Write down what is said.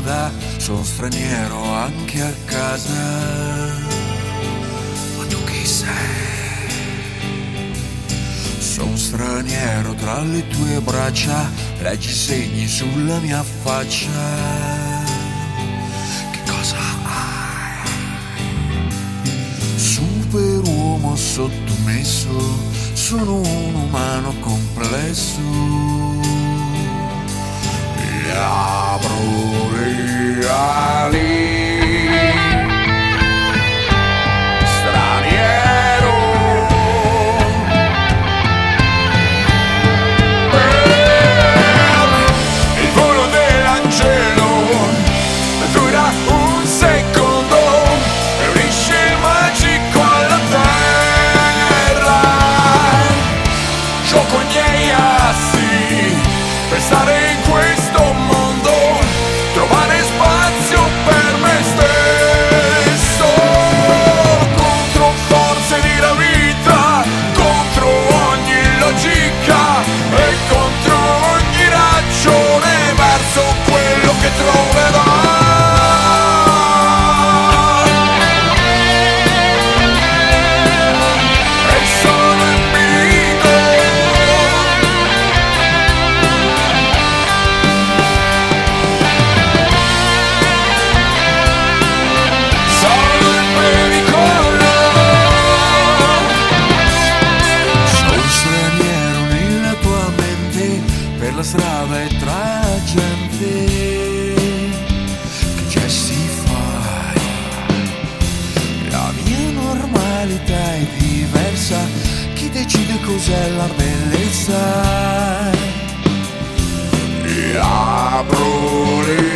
strada, sono straniero anche a casa. Ma tu chi sei? Sono straniero tra le tue braccia, leggi segni sulla mia faccia. Che cosa hai? Superuomo sottomesso, sono un umano complesso. Gli strada e tra gente Che gesti fai La mia normalità è diversa Chi decide cos'è la bellezza? Apro le